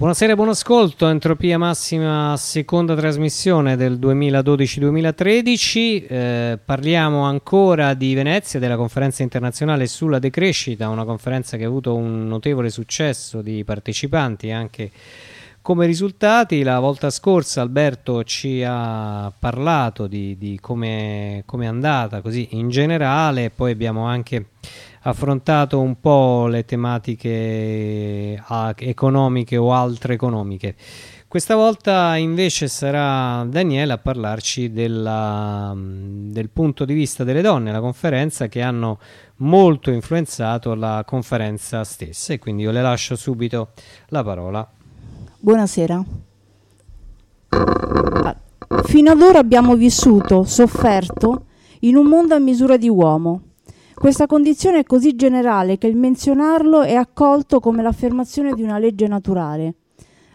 Buonasera buon ascolto, Entropia Massima, seconda trasmissione del 2012-2013. Eh, parliamo ancora di Venezia, della conferenza internazionale sulla decrescita, una conferenza che ha avuto un notevole successo di partecipanti anche come risultati. La volta scorsa Alberto ci ha parlato di, di come è andata così in generale, poi abbiamo anche affrontato un po' le tematiche economiche o altre economiche. Questa volta invece sarà Daniele a parlarci della, del punto di vista delle donne alla conferenza che hanno molto influenzato la conferenza stessa e quindi io le lascio subito la parola. Buonasera. Ah, fino ad ora abbiamo vissuto, sofferto, in un mondo a misura di uomo questa condizione è così generale che il menzionarlo è accolto come l'affermazione di una legge naturale.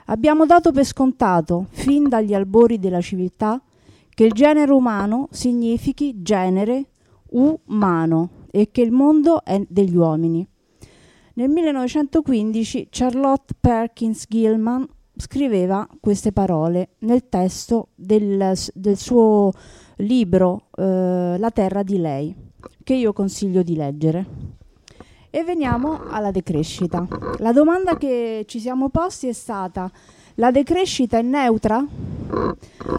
Abbiamo dato per scontato, fin dagli albori della civiltà, che il genere umano significhi genere umano e che il mondo è degli uomini. Nel 1915 Charlotte Perkins Gilman scriveva queste parole nel testo del, del suo libro eh, La terra di lei che io consiglio di leggere. E veniamo alla decrescita. La domanda che ci siamo posti è stata: la decrescita è neutra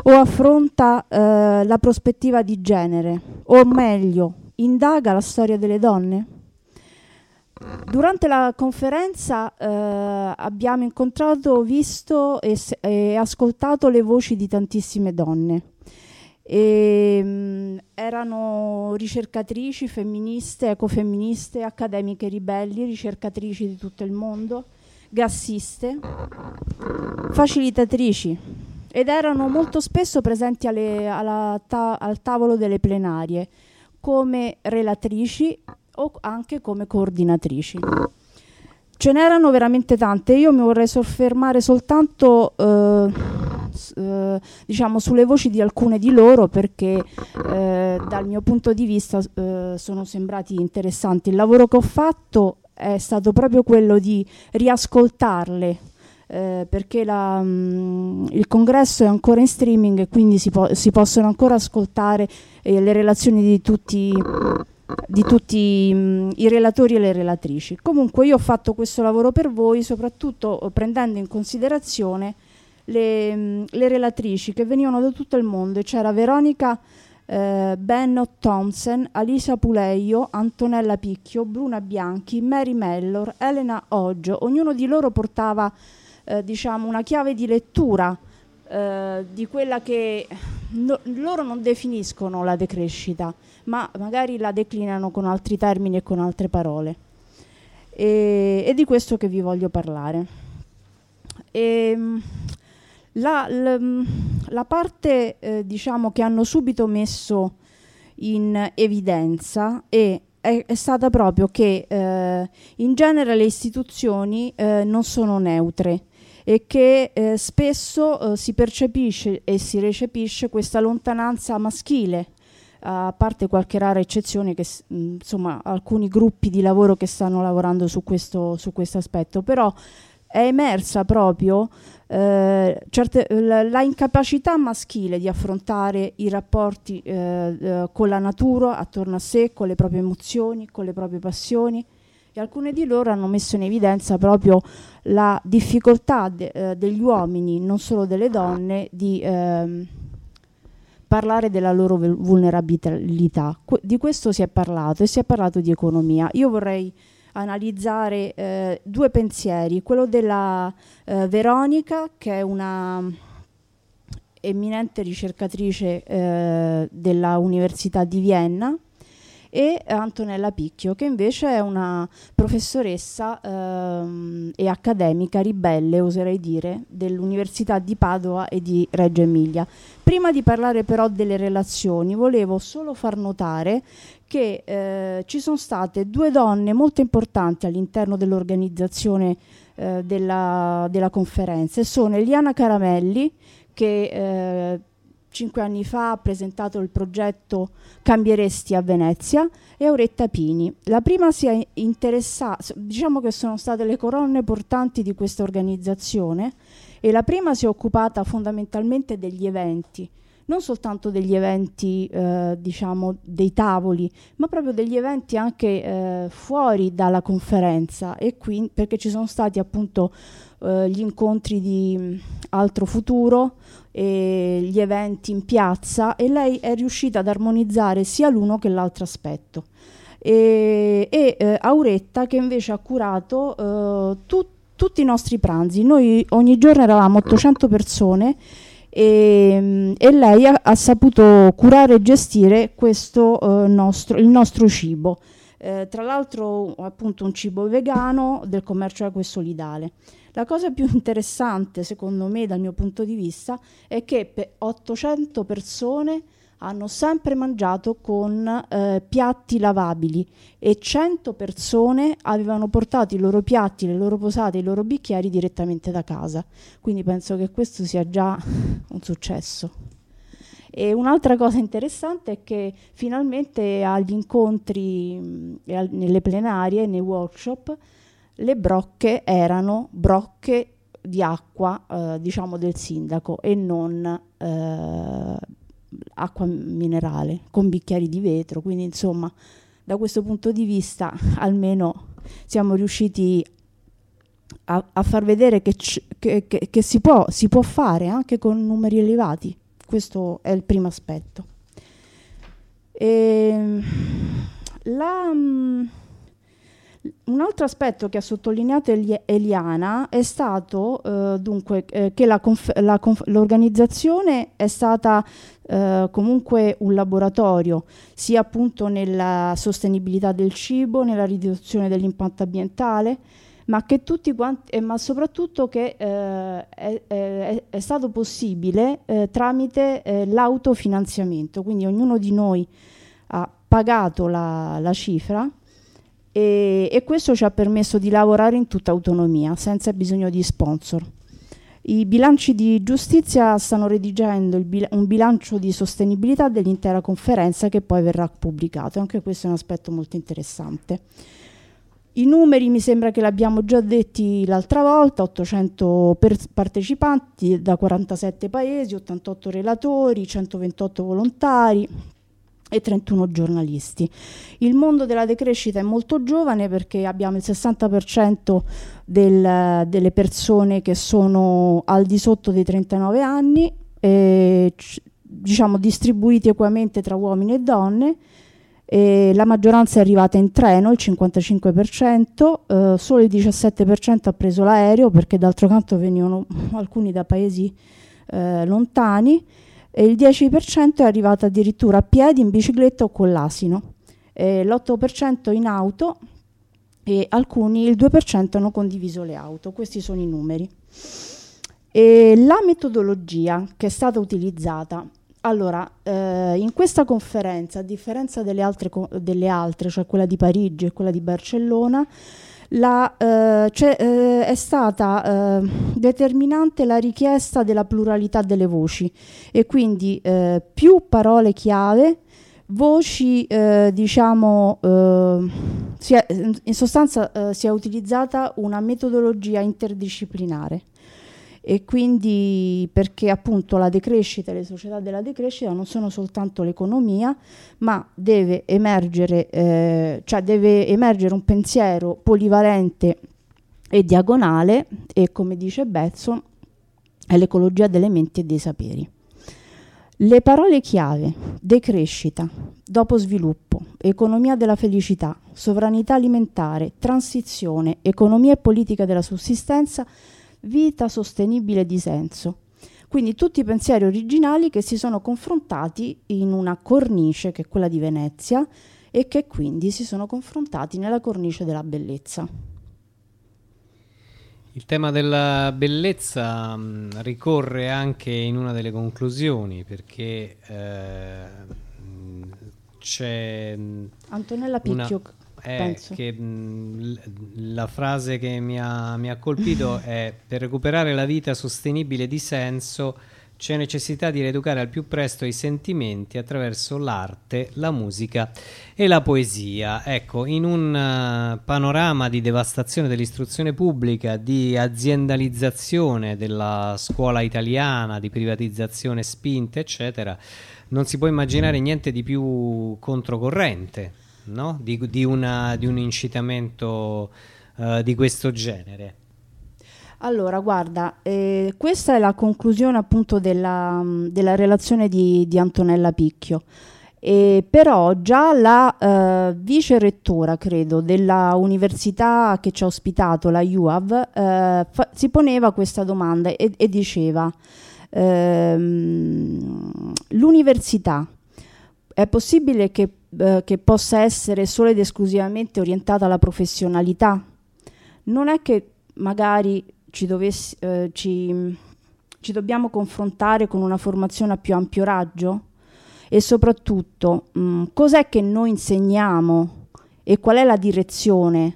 o affronta eh, la prospettiva di genere? O meglio, indaga la storia delle donne? Durante la conferenza eh, abbiamo incontrato, visto e, e ascoltato le voci di tantissime donne e, mh, mm, erano ricercatrici femministe, ecofemministe, accademiche ribelli, ricercatrici di tutto il mondo, gassiste, facilitatrici ed erano molto spesso presenti alle, ta- al tavolo delle plenarie come relatrici o anche come coordinatrici. Ce n'erano veramente tante, io mi vorrei soffermare soltanto eh, eh, diciamo sulle voci di alcune di loro perché eh, dal mio punto di vista eh, sono sembrati interessanti. Il lavoro che ho fatto è stato proprio quello di riascoltarle eh, perché la, mh, mm, il congresso è ancora in streaming e quindi si, po- si possono ancora ascoltare eh, le relazioni di tutti di tutti mh, mm, i relatori e le relatrici. Comunque io ho fatto questo lavoro per voi, soprattutto prendendo in considerazione le, mm, le, relatrici che venivano da tutto il mondo. C'era Veronica eh, Bennett Thompson, Alisa Puleio, Antonella Picchio, Bruna Bianchi, Mary Mellor, Elena Oggio. Ognuno di loro portava eh, diciamo, una chiave di lettura eh, di quella che no, loro non definiscono la decrescita, ma magari la declinano con altri termini e con altre parole. E, è di questo che vi voglio parlare. E, ehm, la, la, la, parte eh, diciamo che hanno subito messo in evidenza è, è, è stata proprio che eh, in genere le istituzioni eh, non sono neutre e che eh, spesso eh, si percepisce e si recepisce questa lontananza maschile a parte qualche rara eccezione che insomma alcuni gruppi di lavoro che stanno lavorando su questo su questo aspetto. Però è emersa proprio eh, certe, la, la, incapacità maschile di affrontare i rapporti eh, eh, con la natura attorno a sé, con le proprie emozioni, con le proprie passioni e alcune di loro hanno messo in evidenza proprio la difficoltà de, eh, degli uomini, non solo delle donne, di ehm, parlare della loro vulnerabilità. Que- di questo si è parlato e si è parlato di economia. Io vorrei analizzare eh, due pensieri, quello della eh, Veronica, che è una eminente ricercatrice eh, della Università di Vienna, e Antonella Picchio, che invece è una professoressa ehm, e accademica ribelle, oserei dire, dell'Università di Padova e di Reggio Emilia. Prima di parlare però delle relazioni, volevo solo far notare che eh, ci sono state due donne molto importanti all'interno dell'organizzazione eh, della, della, conferenza, sono Eliana Caramelli, che eh, cinque anni fa ha presentato il progetto Cambieresti a Venezia e Auretta Pini. La prima si è interessata, diciamo che sono state le colonne portanti di questa organizzazione e la prima si è occupata fondamentalmente degli eventi, non soltanto degli eventi, eh, diciamo, dei tavoli, ma proprio degli eventi anche eh, fuori dalla conferenza e qui perché ci sono stati appunto eh, gli incontri di mh, Altro Futuro e gli eventi in piazza e lei è riuscita ad armonizzare sia l'uno che l'altro aspetto. E, e eh, Auretta che invece ha curato eh, tut, tutti i nostri pranzi. Noi ogni giorno eravamo 800 persone e, e lei ha, ha, saputo curare e gestire questo, eh, nostro, il nostro cibo. Eh, tra l'altro appunto un cibo vegano del commercio acqua e solidale. La cosa più interessante, secondo me, dal mio punto di vista, è che per 800 persone hanno sempre mangiato con eh, piatti lavabili e 100 persone avevano portato i loro piatti, le loro posate, i loro bicchieri direttamente da casa. Quindi penso che questo sia già un successo. E un'altra cosa interessante è che finalmente agli incontri, mh, nelle plenarie, nei workshop, le brocche erano brocche di acqua, eh, diciamo, del sindaco e non eh, acqua minerale con bicchieri di vetro. Quindi, insomma, da questo punto di vista, almeno siamo riusciti a, a far vedere che, c- che, che, che si, può, si, può, fare anche con numeri elevati. Questo è il primo aspetto. E, ehm, la. Mh, un altro aspetto che ha sottolineato Eliana è stato eh, dunque eh, che la conf- la conf- l'organizzazione è stata eh, comunque un laboratorio sia appunto nella sostenibilità del cibo, nella riduzione dell'impatto ambientale, ma quanti, eh, ma soprattutto che eh, è, è, è, stato possibile eh, tramite l'autofinanziamento, quindi ognuno di noi ha pagato la, la cifra e, e questo ci ha permesso di lavorare in tutta autonomia, senza bisogno di sponsor. I bilanci di giustizia stanno redigendo bil- un bilancio di sostenibilità dell'intera conferenza che poi verrà pubblicato. Anche questo è un aspetto molto interessante. I numeri mi sembra che l'abbiamo già detti l'altra volta, 800 per- partecipanti da 47 paesi, 88 relatori, 128 volontari, e 31 giornalisti. Il mondo della decrescita è molto giovane perché abbiamo il 60% del, delle persone che sono al di sotto dei 39 anni, eh, diciamo distribuiti equamente tra uomini e donne. E la maggioranza è arrivata in treno, il 55%, eh, solo il 17% ha preso l'aereo perché d'altro canto venivano alcuni da paesi eh, lontani e il 10% è arrivato addirittura a piedi, in bicicletta o con l'asino, e l'8% in auto e alcuni, il 2% hanno condiviso le auto. Questi sono i numeri. E la metodologia che è stata utilizzata allora, eh, in questa conferenza, a differenza delle altre, delle altre, cioè quella di Parigi e quella di Barcellona, la, eh, cioè, eh, è stata eh, determinante la richiesta della pluralità delle voci e quindi eh, più parole chiave, voci, eh, diciamo, eh, è, in sostanza si è utilizzata una metodologia interdisciplinare e quindi perché appunto la decrescita e le società della decrescita non sono soltanto l'economia, ma deve emergere, eh, cioè deve emergere un pensiero polivalente e diagonale e come dice Betson è l'ecologia delle menti e dei saperi. Le parole chiave, decrescita, dopo sviluppo, economia della felicità, sovranità alimentare, transizione, economia e politica della sussistenza vita sostenibile di senso. Quindi tutti i pensieri originali che si sono confrontati in una cornice che è quella di Venezia e che quindi si sono confrontati nella cornice della bellezza. Il tema della bellezza mh, mm, ricorre anche in una delle conclusioni perché eh, c'è mm, Antonella Picchio una è che mh, la frase che mi ha, mi ha colpito è per recuperare la vita sostenibile di senso c'è necessità di rieducare al più presto i sentimenti attraverso l'arte, la musica e la poesia. Ecco, in un uh, panorama di devastazione dell'istruzione pubblica, di aziendalizzazione della scuola italiana, di privatizzazione spinta, eccetera, non si può immaginare niente di più controcorrente, no? di, di, una, di un incitamento uh, di questo genere. Allora, guarda, eh, questa è la conclusione appunto della, della relazione di, di, Antonella Picchio. Eh, però già la eh, vice rettora, credo, della università che ci ha ospitato, la UAV, eh, fa, si poneva questa domanda e, e diceva ehm, l'università è possibile che, eh, che possa essere solo ed esclusivamente orientata alla professionalità? Non è che magari ci, dovessi, eh, ci, ci dobbiamo confrontare con una formazione a più ampio raggio? E soprattutto, mh, mm, cos'è che noi insegniamo e qual è la direzione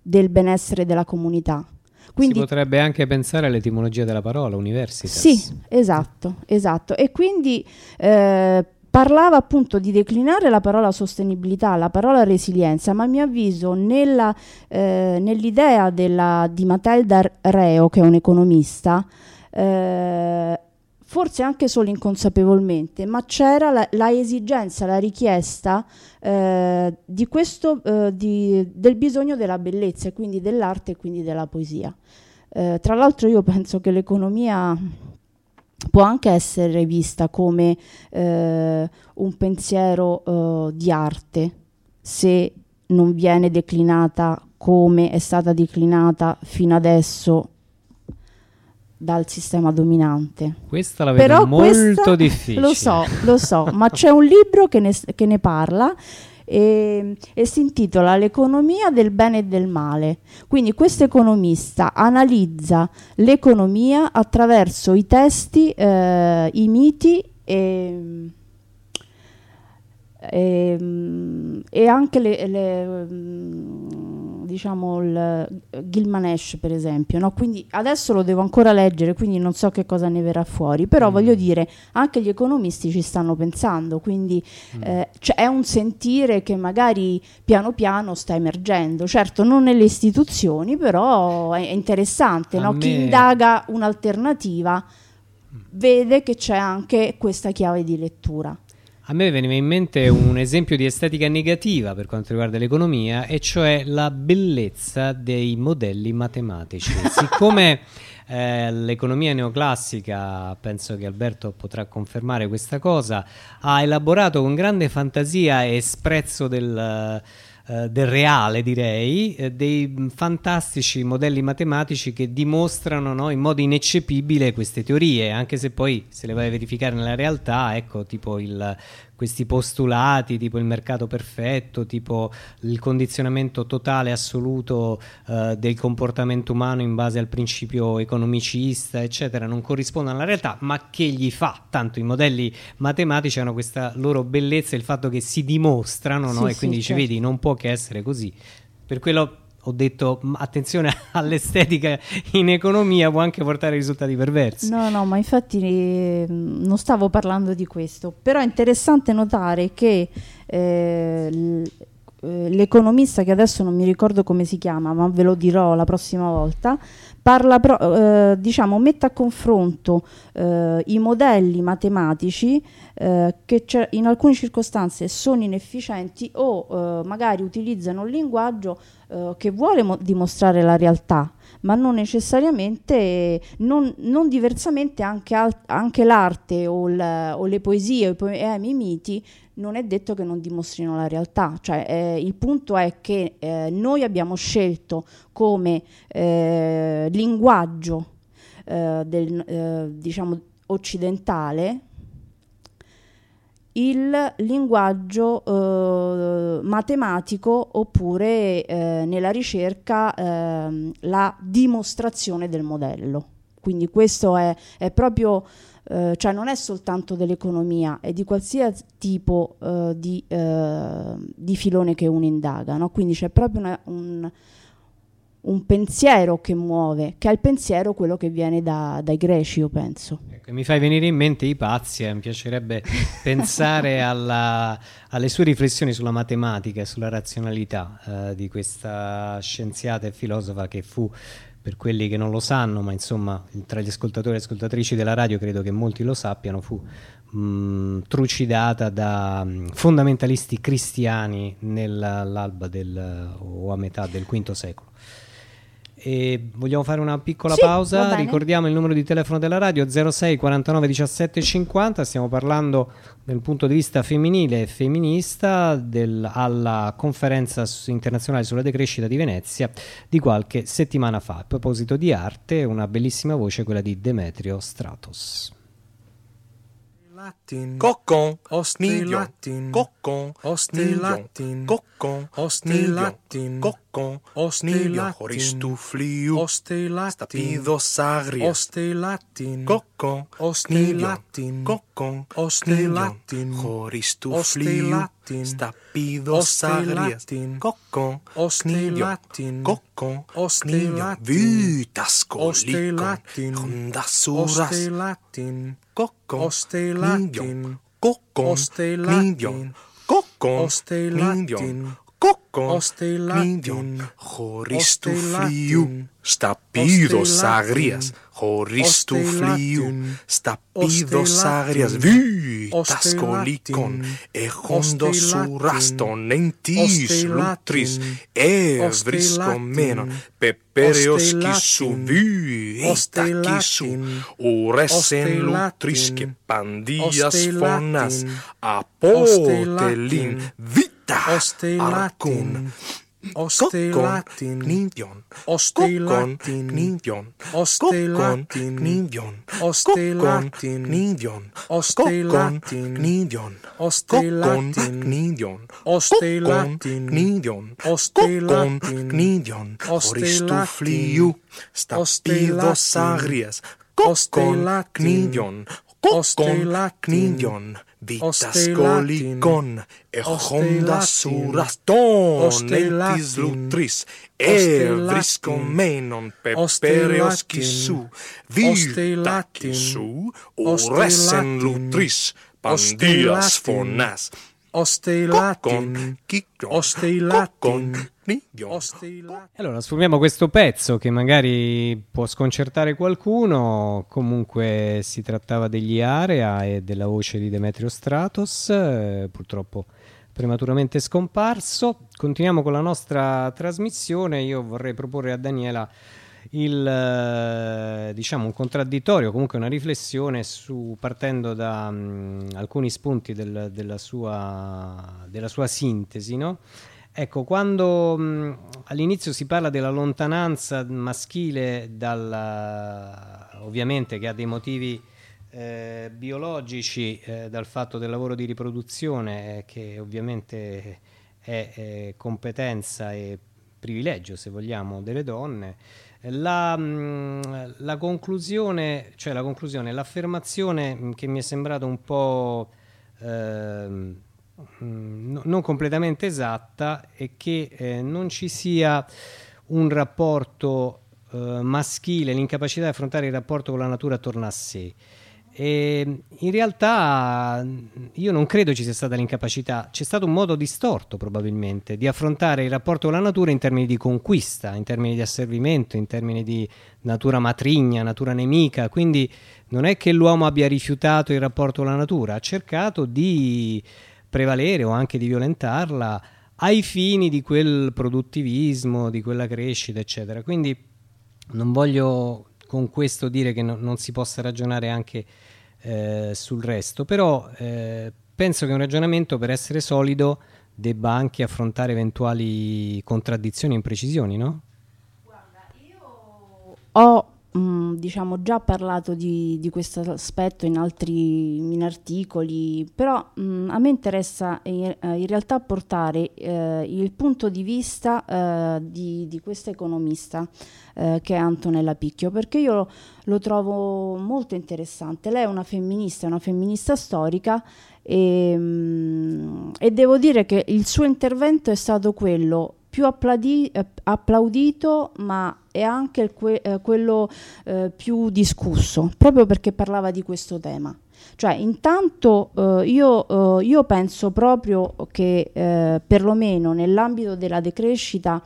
del benessere della comunità? Quindi, si potrebbe anche pensare all'etimologia della parola, universitas. Sì, esatto, esatto. E quindi eh, parlava appunto di declinare la parola sostenibilità, la parola resilienza, ma a mio avviso nella, eh, nell'idea della, di Matilda Reo, che è un'economista, eh, forse anche solo inconsapevolmente, ma c'era la, la esigenza, la richiesta eh, di questo, eh, di, del bisogno della bellezza, e quindi dell'arte e quindi della poesia. Eh, tra l'altro io penso che l'economia può anche essere vista come eh, un pensiero eh, di arte se non viene declinata come è stata declinata fino adesso dal sistema dominante. Questa la vedo Però molto difficile. Lo so, lo so, ma c'è un libro che ne, che ne parla e, e si intitola L'economia del bene e del male. Quindi questo economista analizza l'economia attraverso i testi, eh, i miti e, e, e anche le, le diciamo il Gilmanesh per esempio no? quindi adesso lo devo ancora leggere quindi non so che cosa ne verrà fuori però mm. voglio dire anche gli economisti ci stanno pensando quindi mm. eh, cioè è un sentire che magari piano piano sta emergendo certo non nelle istituzioni però è interessante no? chi indaga un'alternativa vede che c'è anche questa chiave di lettura a me veniva in mente un esempio di estetica negativa per quanto riguarda l'economia, e cioè la bellezza dei modelli matematici. Siccome eh, l'economia neoclassica, penso che Alberto potrà confermare questa cosa, ha elaborato con grande fantasia e sprezzo del eh, del reale, direi, eh, dei fantastici modelli matematici che dimostrano no, in modo ineccepibile queste teorie, anche se poi se le vai a verificare nella realtà, ecco, tipo il questi postulati tipo il mercato perfetto, tipo il condizionamento totale assoluto eh, del comportamento umano in base al principio economicista, eccetera, non corrispondono alla realtà, ma che gli fa? Tanto i modelli matematici hanno questa loro bellezza, il fatto che si dimostrano, no? e quindi sì, dici, certo. vedi, non può che essere così. Per quello ho detto attenzione all'estetica in economia può anche portare risultati perversi. No, no, ma infatti eh, non stavo parlando di questo, però è interessante notare che eh, eh, l'economista che adesso non mi ricordo come si chiama, ma ve lo dirò la prossima volta, parla pro, eh, diciamo, mette a confronto eh, i modelli matematici eh, che in alcune circostanze sono inefficienti o eh, magari utilizzano un linguaggio che vuole dimostrare la realtà ma non necessariamente, non, non diversamente anche, anche l'arte o, o, le poesie o i poemi, i miti non è detto che non dimostrino la realtà, cioè, eh, il punto è che eh, noi abbiamo scelto come eh, linguaggio eh, del, eh, diciamo, occidentale il linguaggio eh, matematico oppure eh, nella ricerca eh, la dimostrazione del modello. Quindi questo è, è proprio, eh, cioè non è soltanto dell'economia, è di qualsiasi tipo eh, di, eh, di, filone che uno indaga. No? Quindi c'è proprio una, un, un pensiero che muove, che è il pensiero quello che viene da, dai greci, io penso. Ecco, mi fai venire in mente i pazzi, eh, mi piacerebbe pensare alla, alle sue riflessioni sulla matematica e sulla razionalità eh, di questa scienziata e filosofa che fu per quelli che non lo sanno, ma insomma tra gli ascoltatori e ascoltatrici della radio credo che molti lo sappiano, fu mh, trucidata da mh, fondamentalisti cristiani nell'alba del, o a metà del V secolo. E vogliamo fare una piccola Sì, pausa? Ricordiamo il numero di telefono della radio 06 49 17 50. Stiamo parlando dal punto di vista femminile e femminista del- alla conferenza internazionale sulla decrescita di Venezia di qualche settimana fa. A proposito di arte, una bellissima voce, quella di Demetrio Stratos. latin. Kokkon osti niljong. latin. Kokkon osti latin. Kokkon osti latin. Kokkon osti niljong horistu fliu osti latin. Sagria osti latin. Kokkon osti latin. Kokkon osti latin. Horistu fliu Stapido sagrias kokkon osti latin. Kokkon osti latin vyytasko likan latin. Hundasuras latin. Κόκκον. Ωστε Λάτιν. Κόκκον. Ωστε Λάτιν. Κόκκον. Ωστε Λάτιν. Κόκκον. Χωρίς του φλοιού. Στα πίδος αγρίας χωρίς του φλοιού, στα πίδος άγριας. Βύτας κολίκων, έχοντος ουράστον εν της λούτρης, κι σου κυσού βύτα κυσού, ουρές εν λούτρης και πανδίας φωνάς, απότελήν βύτα αρκούν. Osteilatín Nindjón Osteilatín Nindjón Osteilatín Nindjón Osteilatín Nindjón Osteilatín Nindjón Osteilatín Nindjón Osteilatín Nindjón Osteilatín Nindjón Oristufliju Stapido Sagries Osteilatín Nindjón Osteilatín Nindjón διδασκολικών ερχόντας ουραστών εν λουτρής ευρισκομένων πεπέρεως κυσού δίλτα παντίας φωνάς Latin. Allora, sfumiamo questo pezzo che magari può sconcertare qualcuno. Comunque si trattava degli Area e della voce di Demetrio Stratos, eh, purtroppo prematuramente scomparso. Continuiamo con la nostra trasmissione. Io vorrei proporre a Daniela il eh, diciamo un contraddittorio, comunque una riflessione su partendo da mh, alcuni spunti del- della, sua, della sua sintesi, no? Ecco, quando mh, all'inizio si parla della lontananza maschile dal, ovviamente che ha dei motivi eh, biologici eh, dal fatto del lavoro di riproduzione eh, che ovviamente è competenza e privilegio, se vogliamo, delle donne. La, mh, la conclusione, cioè la conclusione, l'affermazione mh, che mi è sembrata un po' ehm, no- non completamente esatta è che eh, non ci sia un rapporto eh, maschile, l'incapacità di affrontare il rapporto con la natura attorno a sé. E in realtà mh, io non credo ci sia stata l'incapacità, c'è stato un modo distorto probabilmente di affrontare il rapporto con la natura in termini di conquista, in termini di asservimento, in termini di natura matrigna, natura nemica, quindi non è che l'uomo abbia rifiutato il rapporto con la natura, ha cercato di prevalere o anche di violentarla ai fini di quel produttivismo, di quella crescita, eccetera. Quindi non voglio con questo dire che no- non si possa ragionare anche eh, sul resto, però eh, penso che un ragionamento per essere solido debba anche affrontare eventuali contraddizioni e imprecisioni, no? Ho mh, diciamo già parlato di, di questo aspetto in altri in articoli, però mh, a me interessa in, eh, in realtà portare eh, il punto di vista eh, di, di questa economista eh, che è Antonella Picchio, perché io lo, lo trovo molto interessante. Lei è una femminista, è una femminista storica e, mh, e devo dire che il suo intervento è stato quello più applaudi- eh, applaudito, ma è anche que- eh, quello eh, più discusso, proprio perché parlava di questo tema. Cioè, intanto eh, io, eh, io penso proprio che eh, perlomeno nell'ambito della decrescita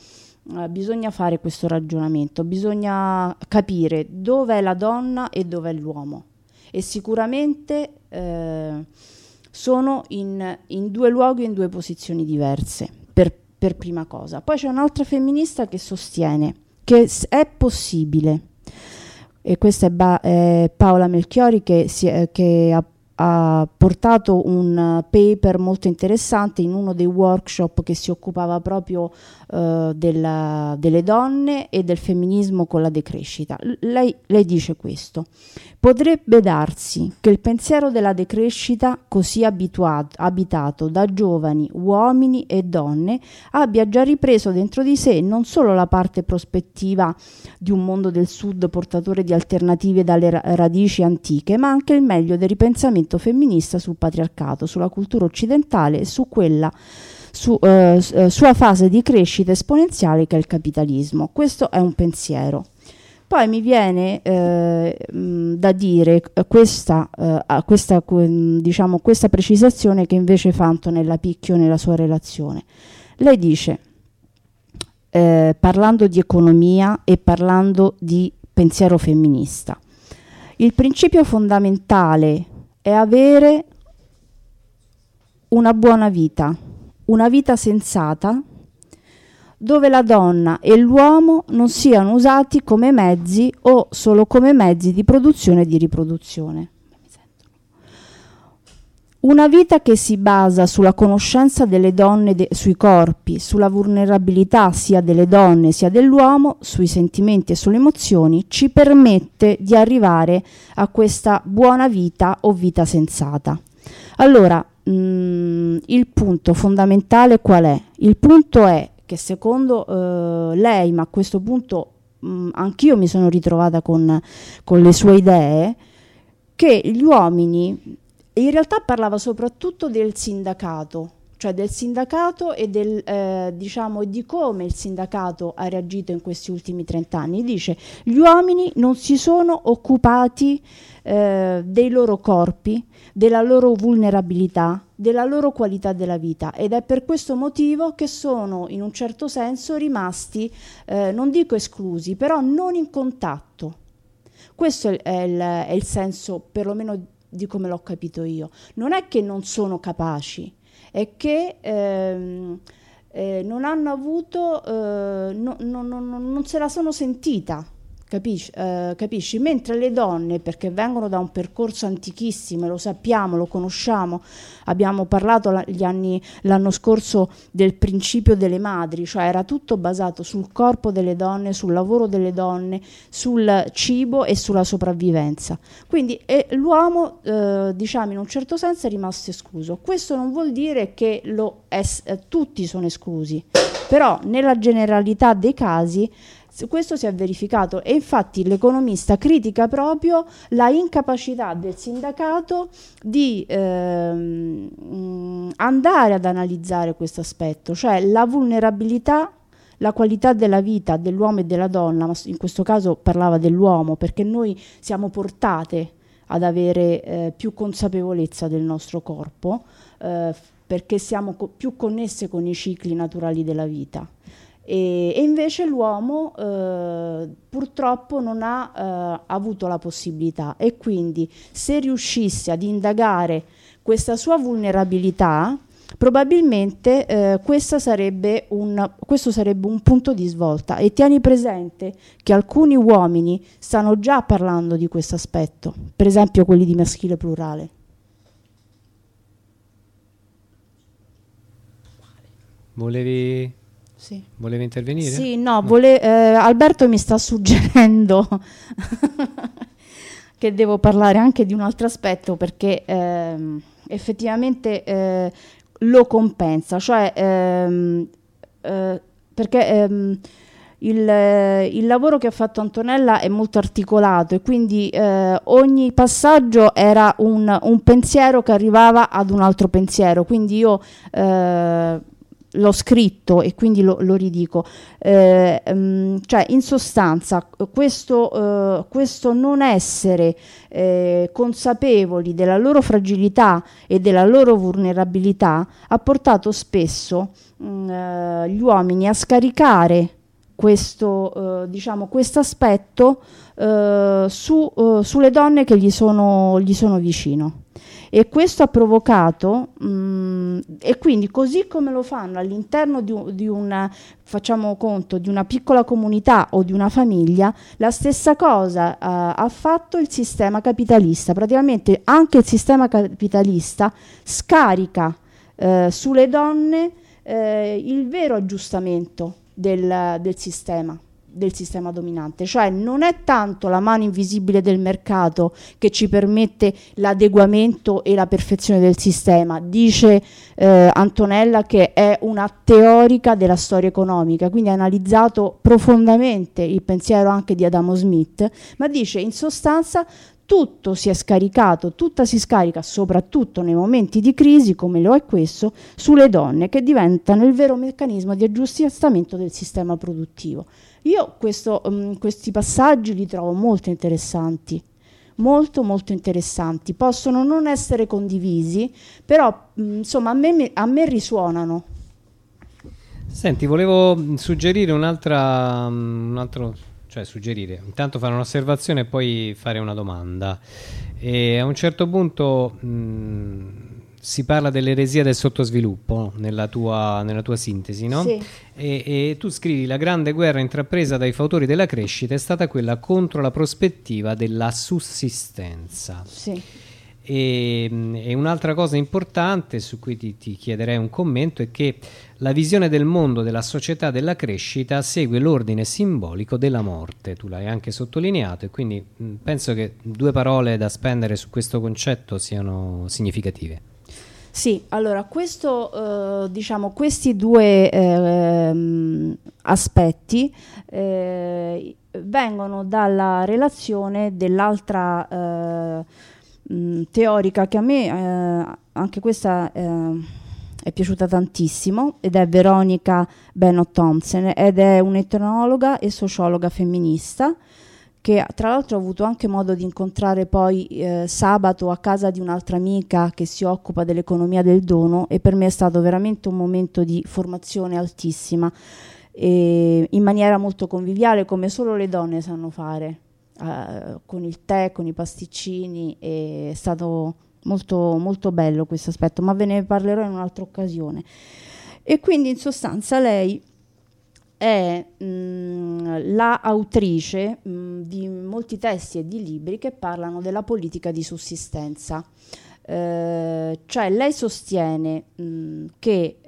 bisogna fare questo ragionamento, bisogna capire dove è la donna e dove è l'uomo. E sicuramente sono in, in due luoghi, in due posizioni diverse, per, prima cosa. Poi c'è un'altra femminista che sostiene che è possibile, e questa è, ba- è Paola Melchiori che, si è- che ha, ha portato un paper molto interessante in uno dei workshop che si occupava proprio eh, della- delle donne e del femminismo con la decrescita. L- lei, lei dice questo. Potrebbe darsi che il pensiero della decrescita, così abituato- abitato da giovani, uomini e donne, abbia già ripreso dentro di sé non solo la parte prospettiva di un mondo del sud portatore di alternative dalle ra- radici antiche, ma anche il meglio del ripensamento femminista sul patriarcato, sulla cultura occidentale e su quella su, eh, eh, sua fase di crescita esponenziale che è il capitalismo. Questo è un pensiero. Poi mi viene eh, mh, da dire eh, questa, eh, questa, que- diciamo, questa precisazione che invece fa Antonella Picchio nella sua relazione. Lei dice, eh, parlando di economia e parlando di pensiero femminista, il principio fondamentale è avere una buona vita, una vita sensata, dove la donna e l'uomo non siano usati come mezzi o solo come mezzi di produzione e di riproduzione. Una vita che si basa sulla conoscenza delle donne de- sui corpi, sulla vulnerabilità sia delle donne sia dell'uomo, sui sentimenti e sulle emozioni, ci permette di arrivare a questa buona vita o vita sensata. Allora, mh, il punto fondamentale qual è? Il punto è che secondo eh, lei, ma a questo punto mh, anch'io mi sono ritrovata con, con le sue idee, che gli uomini, in realtà parlava soprattutto del sindacato, cioè del sindacato e del, eh, diciamo, di come il sindacato ha reagito in questi ultimi 30 anni. Dice gli uomini non si sono occupati eh, dei loro corpi, della loro vulnerabilità, della loro qualità della vita ed è per questo motivo che sono in un certo senso rimasti, eh, non dico esclusi, però non in contatto. Questo è il, è il senso, perlomeno di come l'ho capito io. Non è che non sono capaci, è che ehm, eh, non hanno avuto, eh, no- no- no- non se la sono sentita. Capisci, eh, capisci? Mentre le donne, perché vengono da un percorso antichissimo, lo sappiamo, lo conosciamo, abbiamo parlato anni, l'anno scorso del principio delle madri, cioè era tutto basato sul corpo delle donne, sul lavoro delle donne, sul cibo e sulla sopravvivenza. Quindi eh, l'uomo, eh, diciamo in un certo senso, è rimasto escluso. Questo non vuol dire che es- tutti sono esclusi, però nella generalità dei casi questo si è verificato e infatti l'economista critica proprio la incapacità del sindacato di ehm, mh, andare ad analizzare questo aspetto, cioè la vulnerabilità la qualità della vita dell'uomo e della donna, ma in questo caso parlava dell'uomo perché noi siamo portate ad avere eh, più consapevolezza del nostro corpo eh, perché siamo co- più connesse con i cicli naturali della vita. E, e invece l'uomo eh, purtroppo non ha eh, avuto la possibilità e quindi se riuscisse ad indagare questa sua vulnerabilità, probabilmente eh, sarebbe un, questo sarebbe un punto di svolta e tieni presente che alcuni uomini stanno già parlando di questo aspetto, per esempio quelli di maschile plurale. Volevi, Sì. volevi intervenire? Sì, no, vole- eh, Alberto mi sta suggerendo che devo parlare anche di un altro aspetto perché ehm, effettivamente eh, lo compensa, cioè ehm, eh, perché ehm, il, eh, il lavoro che ha fatto Antonella è molto articolato e quindi eh, ogni passaggio era un, un pensiero che arrivava ad un altro pensiero, quindi io eh, l'ho scritto e quindi lo, lo ridico, eh, um, cioè in sostanza questo, uh, questo non essere eh, consapevoli della loro fragilità e della loro vulnerabilità ha portato spesso mh, uh, gli uomini a scaricare questo uh, diciamo, aspetto su, sulle donne che gli sono, gli sono vicino e questo ha provocato mh, mm, e quindi così come lo fanno all'interno di, di, una facciamo conto di una piccola comunità o di una famiglia la stessa cosa uh, ha fatto il sistema capitalista. Praticamente anche il sistema capitalista scarica uh, sulle donne uh, il vero aggiustamento del, del sistema del sistema dominante, cioè non è tanto la mano invisibile del mercato che ci permette l'adeguamento e la perfezione del sistema, dice eh, Antonella che è una teorica della storia economica, quindi ha analizzato profondamente il pensiero anche di Adamo Smith, ma dice in sostanza tutto si è scaricato, tutta si scarica soprattutto nei momenti di crisi come lo è questo, sulle donne che diventano il vero meccanismo di aggiustamento del sistema produttivo. Io questo, um, questi passaggi li trovo molto interessanti, molto molto interessanti. Possono non essere condivisi, però um, insomma a me, a me risuonano. Senti, volevo suggerire un'altra, un altro, cioè suggerire, intanto fare un'osservazione e poi fare una domanda. E a un certo punto mh, si parla dell'eresia del sottosviluppo nella tua, nella tua sintesi, no? Sì. E, e, tu scrivi la grande guerra intrapresa dai fautori della crescita è stata quella contro la prospettiva della sussistenza. Sì. E, e un'altra cosa importante su cui ti, ti, chiederei un commento è che la visione del mondo della società della crescita segue l'ordine simbolico della morte, tu l'hai anche sottolineato e quindi mh, penso che due parole da spendere su questo concetto siano significative. Sì, allora questo, eh, diciamo, questi due eh, aspetti eh, vengono dalla relazione dell'altra eh, mh, teorica che a me, eh, anche questa eh, è piaciuta tantissimo ed è Veronica Bennett Thompson ed è un'etnologa e sociologa femminista che tra l'altro ho avuto anche modo di incontrare poi eh, sabato a casa di un'altra amica che si occupa dell'economia del dono e per me è stato veramente un momento di formazione altissima e in maniera molto conviviale come solo le donne sanno fare eh, con il tè, con i pasticcini è stato molto, molto bello questo aspetto ma ve ne parlerò in un'altra occasione. E quindi in sostanza lei è mh, la autrice mh, di molti testi e di libri che parlano della politica di sussistenza. Eh, cioè lei sostiene mh, che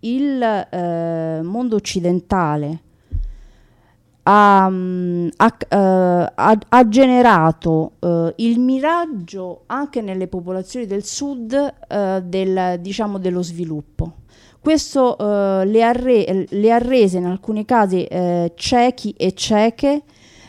il eh, mondo occidentale ha, ha, eh, ha, ha generato eh, il miraggio anche nelle popolazioni del sud eh, del, diciamo, dello sviluppo questo eh, le, ha re- le, ha rese in alcuni casi eh, ciechi e cieche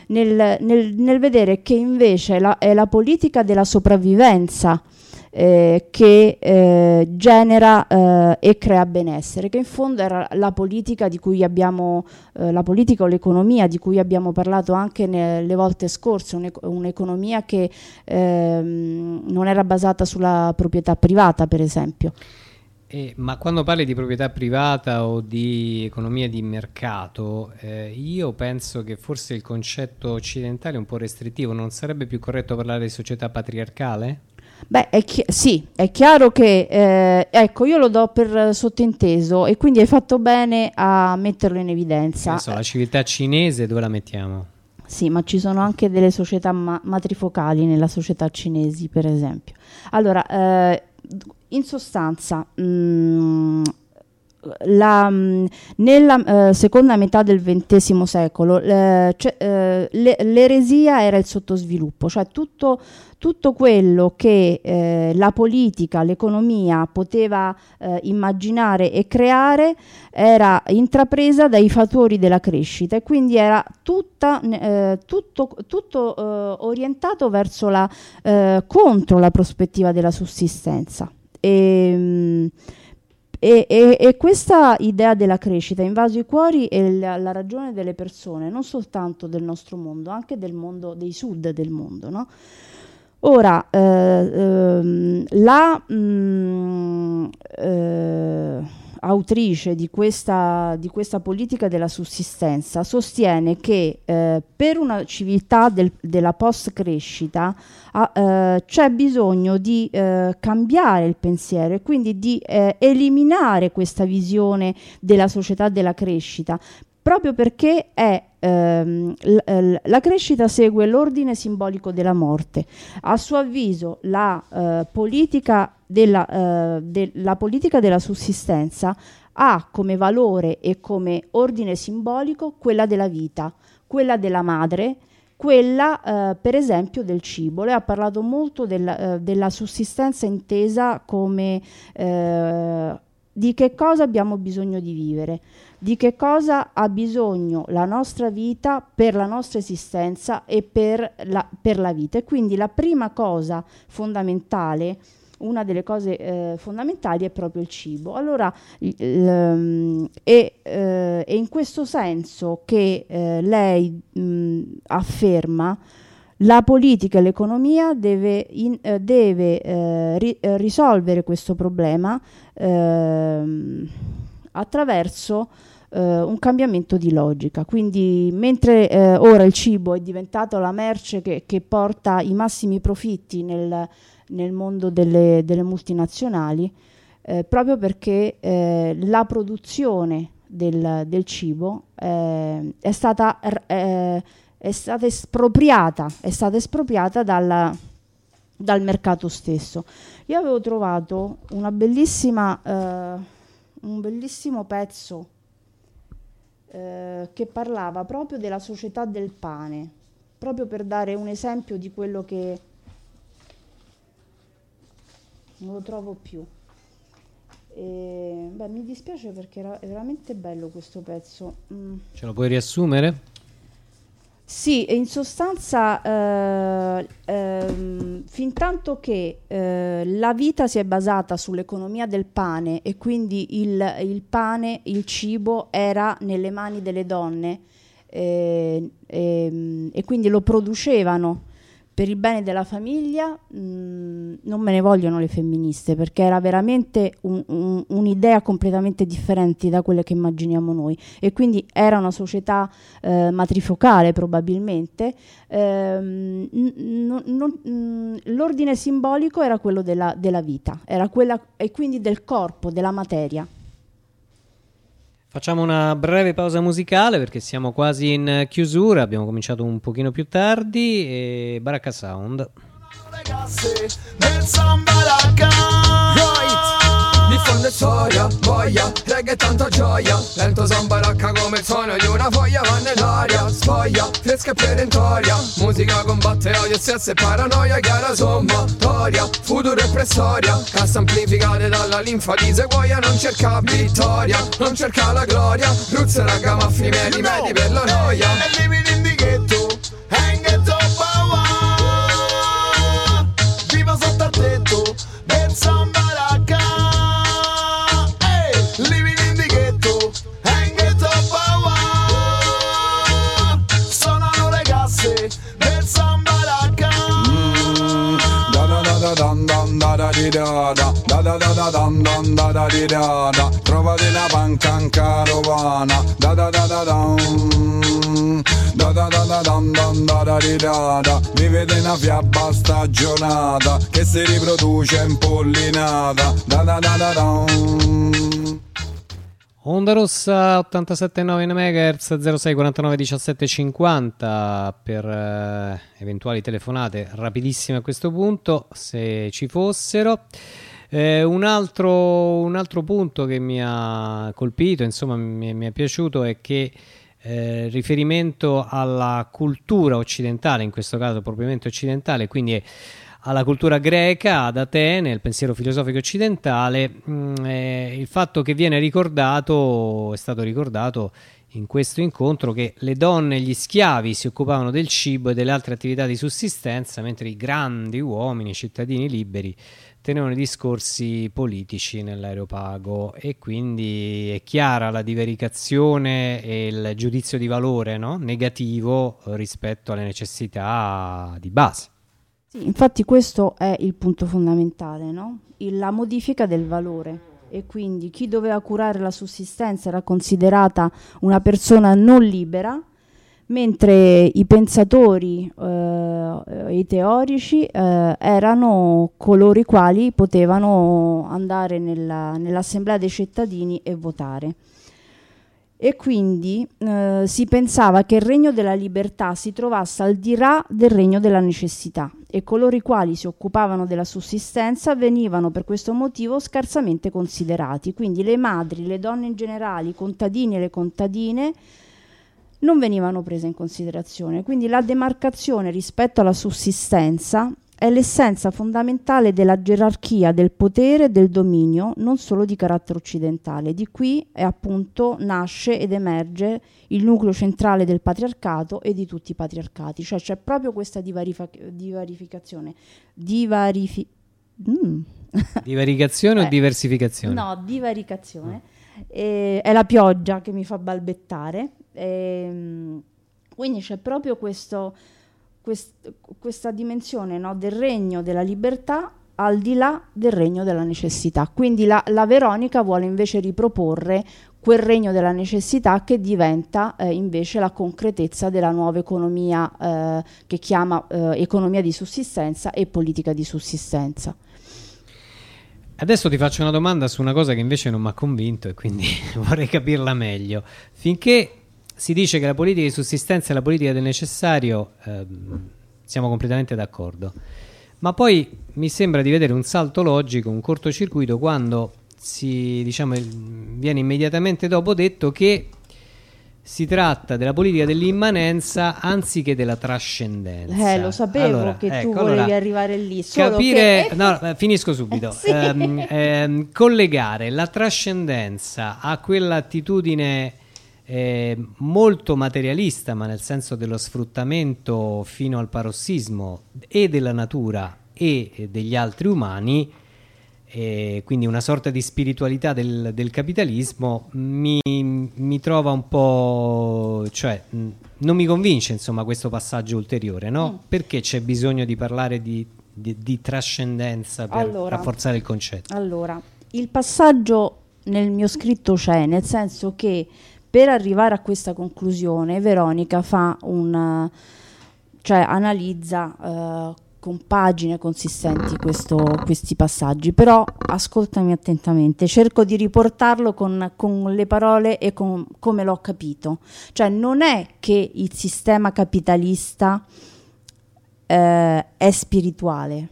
nel, nel, nel, vedere che invece la, è la politica della sopravvivenza eh, che eh, genera eh, e crea benessere, che in fondo era la politica di cui abbiamo, eh, la politica o l'economia di cui abbiamo parlato anche nelle volte scorse, un'ec- un'economia che ehm, non era basata sulla proprietà privata, per esempio. Eh, ma quando parli di proprietà privata o di economia di mercato, eh, io penso che forse il concetto occidentale è un po' restrittivo, non sarebbe più corretto parlare di società patriarcale? Beh, è chi- sì, è chiaro che, eh, ecco, io lo do per sottinteso e quindi hai fatto bene a metterlo in evidenza. Adesso, la civiltà cinese dove la mettiamo? Sì, ma ci sono anche delle società ma- matrifocali nella società cinesi, per esempio. Allora, eh, in sostanza, mh, mm, la, mm, nella eh, seconda metà del XX secolo eh, cioè, eh, le, l'eresia era il sottosviluppo, cioè tutto, tutto quello che eh, la politica, l'economia poteva eh, immaginare e creare era intrapresa dai fattori della crescita e quindi era tutta, eh, tutto, tutto orientato verso la, contro la prospettiva della sussistenza. E, ehm, E, e- e questa idea della crescita ha invaso i cuori e la, la ragione delle persone, non soltanto del nostro mondo, anche del mondo dei sud del mondo. no? Ora, eh, ehm, la mm, eh, autrice di questa, di questa politica della sussistenza sostiene che eh, per una civiltà del- della post-crescita eh, c'è bisogno di eh, cambiare il pensiero e quindi di eh, eliminare questa visione della società della crescita proprio perché è, ehm, la crescita segue l'ordine simbolico della morte. A suo avviso la, eh, politica, della, eh, de- la politica della sussistenza ha come valore e come ordine simbolico quella della vita, quella della madre, quella eh, per esempio del cibo. Lei ha parlato molto del, eh, della sussistenza intesa come eh, di che cosa abbiamo bisogno di vivere, di che cosa ha bisogno la nostra vita per la nostra esistenza e per la, per la vita. E quindi la prima cosa fondamentale, una delle cose eh, fondamentali è proprio il cibo. Allora, il- il- è, eh, è in questo senso che eh, lei mh, afferma la politica e l'economia deve, in- eh, deve, eh, ri- eh, risolvere questo problema ehm, attraverso eh, un cambiamento di logica. Quindi mentre eh, ora il cibo è diventato la merce che, che porta i massimi profitti nel, nel mondo delle, delle multinazionali, eh, proprio perché la produzione del, del cibo è stata r- è stata espropriata, è stata espropriata dalla- dal mercato stesso. Io avevo trovato una bellissima, eh, un bellissimo pezzo eh, che parlava proprio della società del pane, proprio per dare un esempio di quello che non lo trovo più. E, beh, mi dispiace perché era veramente bello questo pezzo. Mm. Ce lo puoi riassumere? Sì, in sostanza, eh, ehm, fin tanto che eh, la vita si è basata sull'economia del pane e quindi il, il pane, il cibo era nelle mani delle donne eh, ehm, e quindi lo producevano per il bene della famiglia, mh, non me ne vogliono le femministe perché era veramente un- un- un'idea completamente differente da quelle che immaginiamo noi e quindi era una società eh, matrifocale probabilmente. Ehm, mh, l'ordine simbolico era quello della, della vita, era quella, e quindi del corpo, della materia. Facciamo una breve pausa musicale perché siamo quasi in chiusura, abbiamo cominciato un pochino più tardi e Baracca Sound. Right. Diffonde storia, voglia, reggae e tanta gioia. Lento samba lacca come il suono di una foglia va nell'aria Sfoglia, fresca e perentoria. Musica combatte odio, stress e paranoia Chiara sommatoria, futuro e preistoria Cassa amplificate dalla linfa di sequoia Non cerca vittoria, non cerca la gloria Ruzza raga maffi medi medi per la noia. E limiti in di da da Da da da da dam dam da da di da da Trovati una panca in carovana Da da da da dam Da da da da dam dam da da di da da Vivete una fiaba stagionata Che si riproduce impollinata Da da da da dam Onda Rossa 87,9 MHz 06 49 17 50 per eh, eventuali telefonate rapidissime a questo punto se ci fossero. Eh, un, altro, un altro punto che mi ha colpito, insomma mi, mi è piaciuto è che eh, riferimento alla cultura occidentale, in questo caso propriamente occidentale, quindi è alla cultura greca, ad Atene, il pensiero filosofico occidentale, mh, eh, il fatto che viene ricordato, è stato ricordato in questo incontro che le donne e gli schiavi si occupavano del cibo e delle altre attività di sussistenza, mentre i grandi uomini, cittadini liberi, tenevano discorsi politici nell'aeropago e quindi è chiara la divaricazione e il giudizio di valore no? negativo rispetto alle necessità di base. Sì, infatti questo è il punto fondamentale, no? Il- la modifica del valore e quindi chi doveva curare la sussistenza era considerata una persona non libera, mentre i pensatori eh, i teorici eh, erano coloro i quali potevano andare nella- nell'assemblea dei cittadini e votare. E quindi eh, si pensava che il regno della libertà si trovasse al di là del regno della necessità e coloro i quali si occupavano della sussistenza venivano per questo motivo scarsamente considerati. Quindi le madri, le donne in generale, i contadini e le contadine non venivano prese in considerazione. Quindi la demarcazione rispetto alla sussistenza è l'essenza fondamentale della gerarchia del potere e del dominio, non solo di carattere occidentale. Di qui è appunto nasce ed emerge il nucleo centrale del patriarcato e di tutti i patriarcati, cioè c'è proprio questa divarifa- divarificazione. Divarifi- mm. Divaricazione o Eh, diversificazione? No, divaricazione. E- è la pioggia che mi fa balbettare. Ehm, quindi c'è proprio questo, quest- questa dimensione no, del regno della libertà al di là del regno della necessità. Quindi la, la Veronica vuole invece riproporre quel regno della necessità che diventa eh, invece la concretezza della nuova economia eh, che chiama eh, economia di sussistenza e politica di sussistenza. Adesso ti faccio una domanda su una cosa che invece non mi ha convinto e quindi vorrei capirla meglio. Finché si dice che la politica di sussistenza è la politica del necessario, ehm, siamo completamente d'accordo. Ma poi mi sembra di vedere un salto logico, un cortocircuito quando si, diciamo, viene immediatamente dopo detto che si tratta della politica dell'immanenza anziché della trascendenza. Eh, lo sapevo Allora, che tu ecco, volevi allora, arrivare lì. Solo capire, che- no, eh, finisco subito. Sì. Ehm, ehm, collegare la trascendenza a quell'attitudine eh, molto materialista, ma nel senso dello sfruttamento fino al parossismo e della natura e eh, degli altri umani, e quindi una sorta di spiritualità del, del capitalismo, mi, mi trova un po', cioè non mi convince insomma questo passaggio ulteriore, no? Mm. Perché c'è bisogno di parlare di, di- di trascendenza per Allora. rafforzare il concetto? Allora, il passaggio nel mio scritto c'è, nel senso che per arrivare a questa conclusione Veronica fa un cioè analizza eh, con pagine consistenti questo- questi passaggi, però ascoltami attentamente, cerco di riportarlo con, con le parole e con come l'ho capito. Cioè non è che il sistema capitalista eh, è spirituale,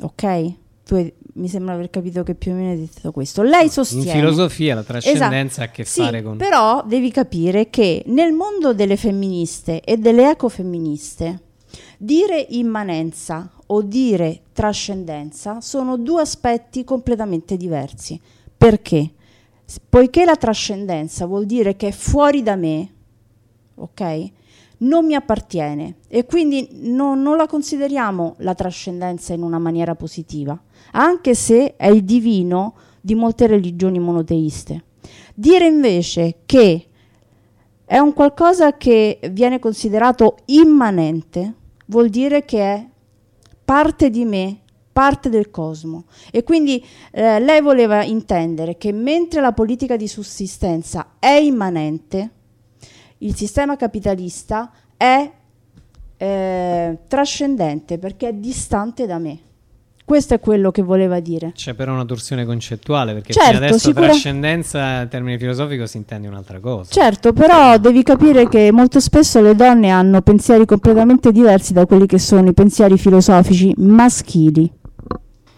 ok? Tu hai- mi sembra aver capito che più o meno hai detto questo. Lei In sostiene... filosofia la trascendenza Esatto. ha a che Sì, fare con... Però devi capire che nel mondo delle femministe e delle ecofemministe dire immanenza o dire trascendenza sono due aspetti completamente diversi. Perché? Poiché la trascendenza vuol dire che è fuori da me, ok? Non mi appartiene e quindi non- non la consideriamo la trascendenza in una maniera positiva, anche se è il divino di molte religioni monoteiste. Dire invece che è un qualcosa che viene considerato immanente, vuol dire che è parte di me, parte del cosmo. E quindi eh, lei voleva intendere che mentre la politica di sussistenza è immanente, il sistema capitalista è eh, trascendente perché è distante da me. Questo è quello che voleva dire. C'è però una torsione concettuale perché Certo, fino adesso sicura- trascendenza in termini filosofico si intende un'altra cosa. Certo, però devi capire che molto spesso le donne hanno pensieri completamente diversi da quelli che sono i pensieri filosofici maschili.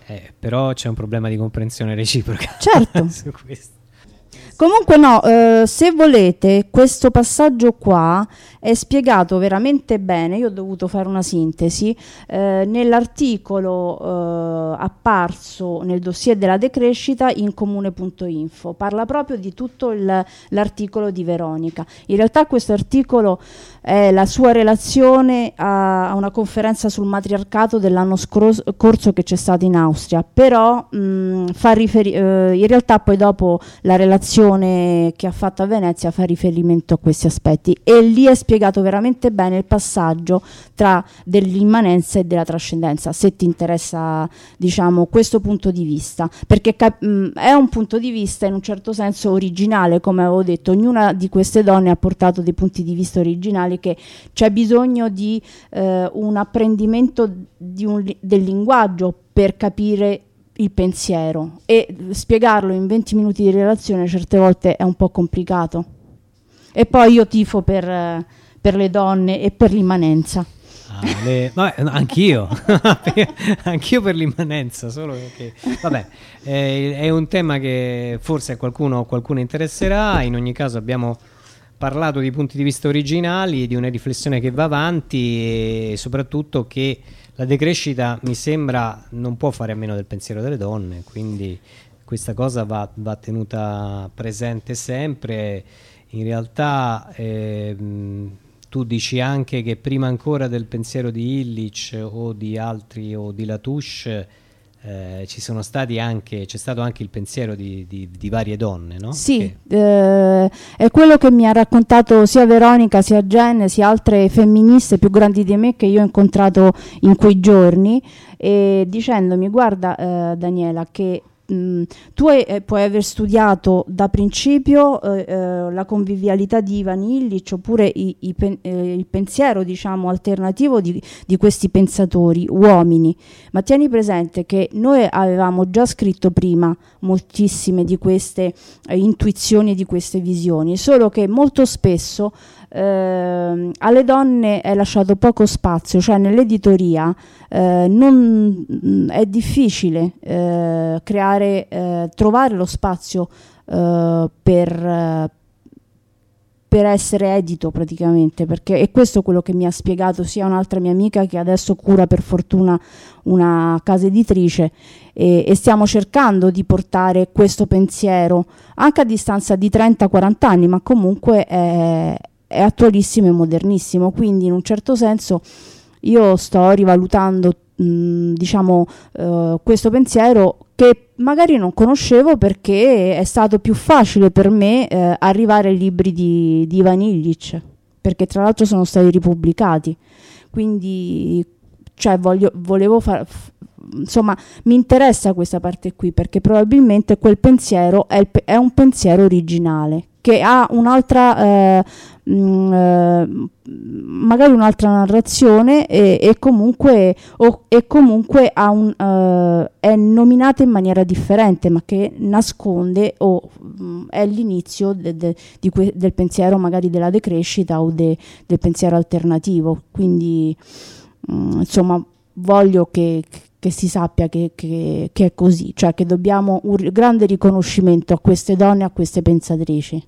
Eh, però c'è un problema di comprensione reciproca Certo. su questo. Comunque no, eh, se volete, questo passaggio qua è spiegato veramente bene, io ho dovuto fare una sintesi, eh, nell'articolo eh, apparso nel dossier della decrescita in comune.info, parla proprio di tutto l'articolo di Veronica. In realtà questo articolo è la sua relazione a, a una conferenza sul matriarcato dell'anno scros- corso che c'è stata in Austria, però mh, fa riferi- eh, in realtà poi dopo la relazione che ha fatto a Venezia fa riferimento a questi aspetti. E lì è spiegato veramente bene il passaggio tra dell'immanenza e della trascendenza, se ti interessa diciamo questo punto di vista, perché mh, è un punto di vista in un certo senso originale, come avevo detto, ognuna di queste donne ha portato dei punti di vista originali che c'è bisogno di eh, un apprendimento di un del linguaggio per capire il pensiero e spiegarlo in 20 minuti di relazione certe volte è un po' complicato. E poi io tifo per, eh, per le donne e per l'immanenza. Ah, le- vabbè, anch'io, anch'io per l'immanenza, solo che vabbè, eh, è un tema che forse a qualcuno o qualcuno interesserà, in ogni caso abbiamo parlato di punti di vista originali, di una riflessione che va avanti e soprattutto che la decrescita mi sembra non può fare a meno del pensiero delle donne, quindi questa cosa va, va tenuta presente sempre. In realtà ehm, tu dici anche che prima ancora del pensiero di Illich o di altri o di Latouche eh, ci sono stati anche, c'è stato anche il pensiero di, di- di varie donne, no? Sì, Che- eh, è quello che mi ha raccontato sia Veronica, sia Jen, sia altre femministe più grandi di me che io ho incontrato in quei giorni, e dicendomi, guarda eh, Daniela, che mh, tu hai- eh, puoi aver studiato da principio eh, eh, la convivialità di Ivan Illich oppure i- i pen- eh, il pensiero diciamo alternativo di, di questi pensatori, uomini, ma tieni presente che noi avevamo già scritto prima moltissime di queste eh, intuizioni, di queste visioni, solo che molto spesso ehm, alle donne è lasciato poco spazio, cioè nell'editoria eh, non, mh, è difficile eh, creare, eh, trovare lo spazio eh, per, eh, per essere edito praticamente, perché è questo quello che mi ha spiegato sia un'altra mia amica che adesso cura per fortuna una casa editrice e, e stiamo cercando di portare questo pensiero anche a distanza di 30-40 anni, ma comunque è, è attualissimo e modernissimo, quindi in un certo senso io sto rivalutando mh, diciamo eh, questo pensiero che magari non conoscevo perché è stato più facile per me eh, arrivare ai libri di, di Ivan Illich perché tra l'altro sono stati ripubblicati. Quindi cioè voglio, volevo far f- insomma mi interessa questa parte qui perché probabilmente quel pensiero è, pe- è un pensiero originale che ha un'altra eh, mh, eh, magari un'altra narrazione e, e comunque, o- e comunque un, eh, è nominata in maniera differente ma che nasconde o mh, è l'inizio de- de- que- del pensiero magari della decrescita o de- del pensiero alternativo. Quindi mh, insomma voglio che, che si sappia che, che- che è così cioè che dobbiamo un grande riconoscimento a queste donne a queste pensatrici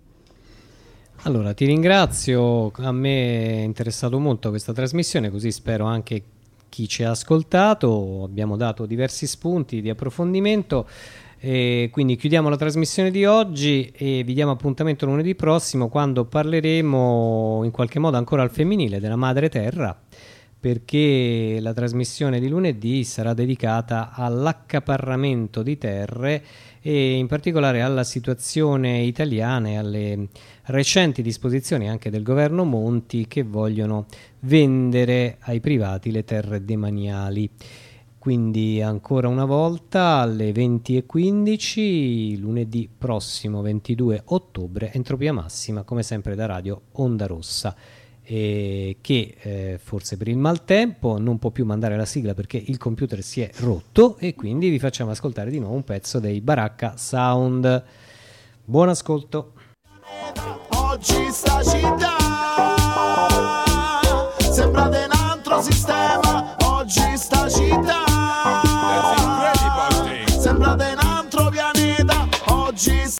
Allora, ti ringrazio, a me è interessato molto questa trasmissione, così spero anche chi ci ha ascoltato, abbiamo dato diversi spunti di approfondimento. E quindi chiudiamo la trasmissione di oggi e vi diamo appuntamento lunedì prossimo quando parleremo in qualche modo ancora al femminile della madre terra perché la trasmissione di lunedì sarà dedicata all'accaparramento di terre e in particolare alla situazione italiana e alle recenti disposizioni anche del governo Monti che vogliono vendere ai privati le terre demaniali. Quindi ancora una volta alle 20.15 lunedì prossimo 22 ottobre entropia massima come sempre da radio Onda Rossa eh, che eh, forse per il maltempo non può più mandare la sigla perché il computer si è rotto e quindi vi facciamo ascoltare di nuovo un pezzo dei Baracca Sound. Buon ascolto. Oggi sta città sembra di un altro sistema, oggi sta città.